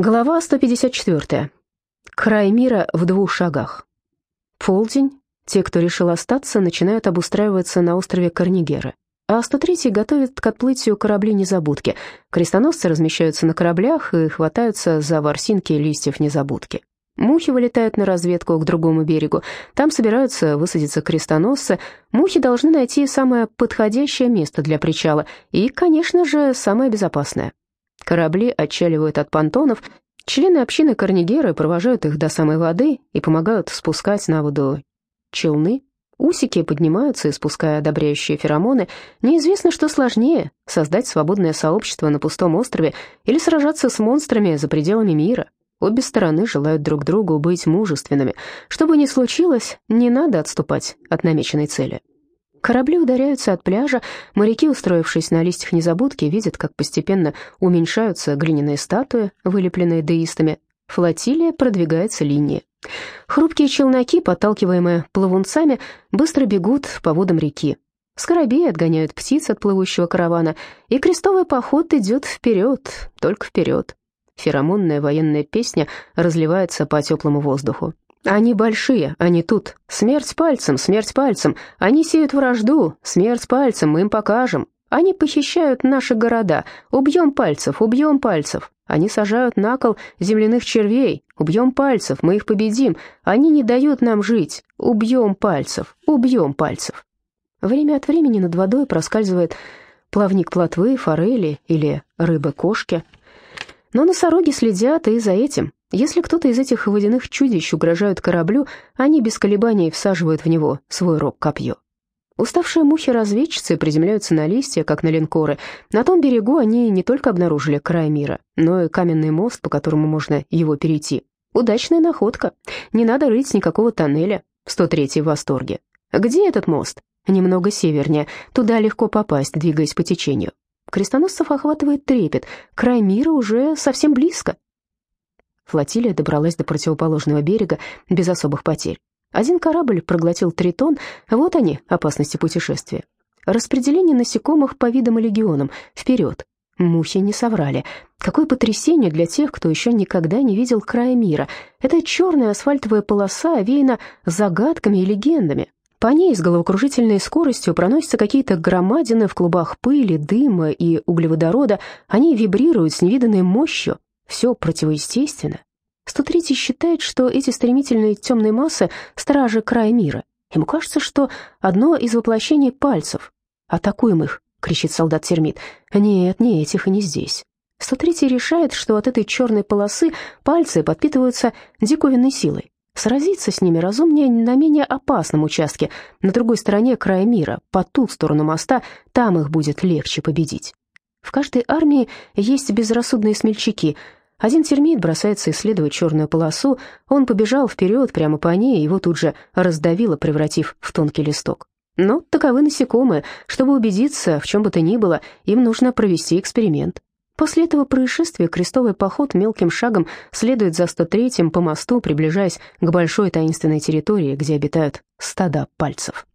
Глава 154. Край мира в двух шагах. Полдень. Те, кто решил остаться, начинают обустраиваться на острове Корнигера. А 103-й готовит к отплытию корабли-незабудки. Крестоносцы размещаются на кораблях и хватаются за ворсинки листьев незабудки. Мухи вылетают на разведку к другому берегу. Там собираются высадиться крестоносцы. Мухи должны найти самое подходящее место для причала и, конечно же, самое безопасное. Корабли отчаливают от понтонов, члены общины Корнигеры провожают их до самой воды и помогают спускать на воду челны. Усики поднимаются, испуская одобряющие феромоны. Неизвестно, что сложнее — создать свободное сообщество на пустом острове или сражаться с монстрами за пределами мира. Обе стороны желают друг другу быть мужественными. Что бы ни случилось, не надо отступать от намеченной цели. Корабли ударяются от пляжа, моряки, устроившись на листьях незабудки, видят, как постепенно уменьшаются глиняные статуи, вылепленные деистами. Флотилия продвигается линией. Хрупкие челноки, подталкиваемые плавунцами, быстро бегут по водам реки. Скоробеи отгоняют птиц от плывущего каравана, и крестовый поход идет вперед, только вперед. Феромонная военная песня разливается по теплому воздуху. Они большие, они тут. Смерть пальцем, смерть пальцем. Они сеют вражду, смерть пальцем, мы им покажем. Они похищают наши города. Убьем пальцев, убьем пальцев. Они сажают на кол земляных червей. Убьем пальцев, мы их победим. Они не дают нам жить. Убьем пальцев, убьем пальцев. Время от времени над водой проскальзывает плавник плотвы, форели или рыбы-кошки. Но носороги следят и за этим. Если кто-то из этих водяных чудищ угрожает кораблю, они без колебаний всаживают в него свой рог-копье. Уставшие мухи-разведчицы приземляются на листья, как на линкоры. На том берегу они не только обнаружили край мира, но и каменный мост, по которому можно его перейти. Удачная находка. Не надо рыть никакого тоннеля. 103-й в восторге. Где этот мост? Немного севернее. Туда легко попасть, двигаясь по течению. Крестоносцев охватывает трепет. Край мира уже совсем близко. Флотилия добралась до противоположного берега без особых потерь. Один корабль проглотил тритон, вот они, опасности путешествия. Распределение насекомых по видам и легионам. Вперед. Мухи не соврали. Какое потрясение для тех, кто еще никогда не видел края мира. Эта черная асфальтовая полоса овеяна загадками и легендами. По ней с головокружительной скоростью проносятся какие-то громадины в клубах пыли, дыма и углеводорода. Они вибрируют с невиданной мощью. Все противоестественно. 103 считает, что эти стремительные темные массы — стражи края мира. Ему кажется, что одно из воплощений пальцев. «Атакуем их!» — кричит солдат-термит. «Нет, не этих и не здесь». 103 решает, что от этой черной полосы пальцы подпитываются диковинной силой. Сразиться с ними разумнее на менее опасном участке, на другой стороне края мира, по ту сторону моста, там их будет легче победить. В каждой армии есть безрассудные смельчаки — один термит бросается исследовать черную полосу, он побежал вперед прямо по ней, его тут же раздавило, превратив в тонкий листок. Но таковы насекомые, чтобы убедиться в чем бы то ни было, им нужно провести эксперимент. После этого происшествия крестовый поход мелким шагом следует за 103-м по мосту, приближаясь к большой таинственной территории, где обитают стада пальцев.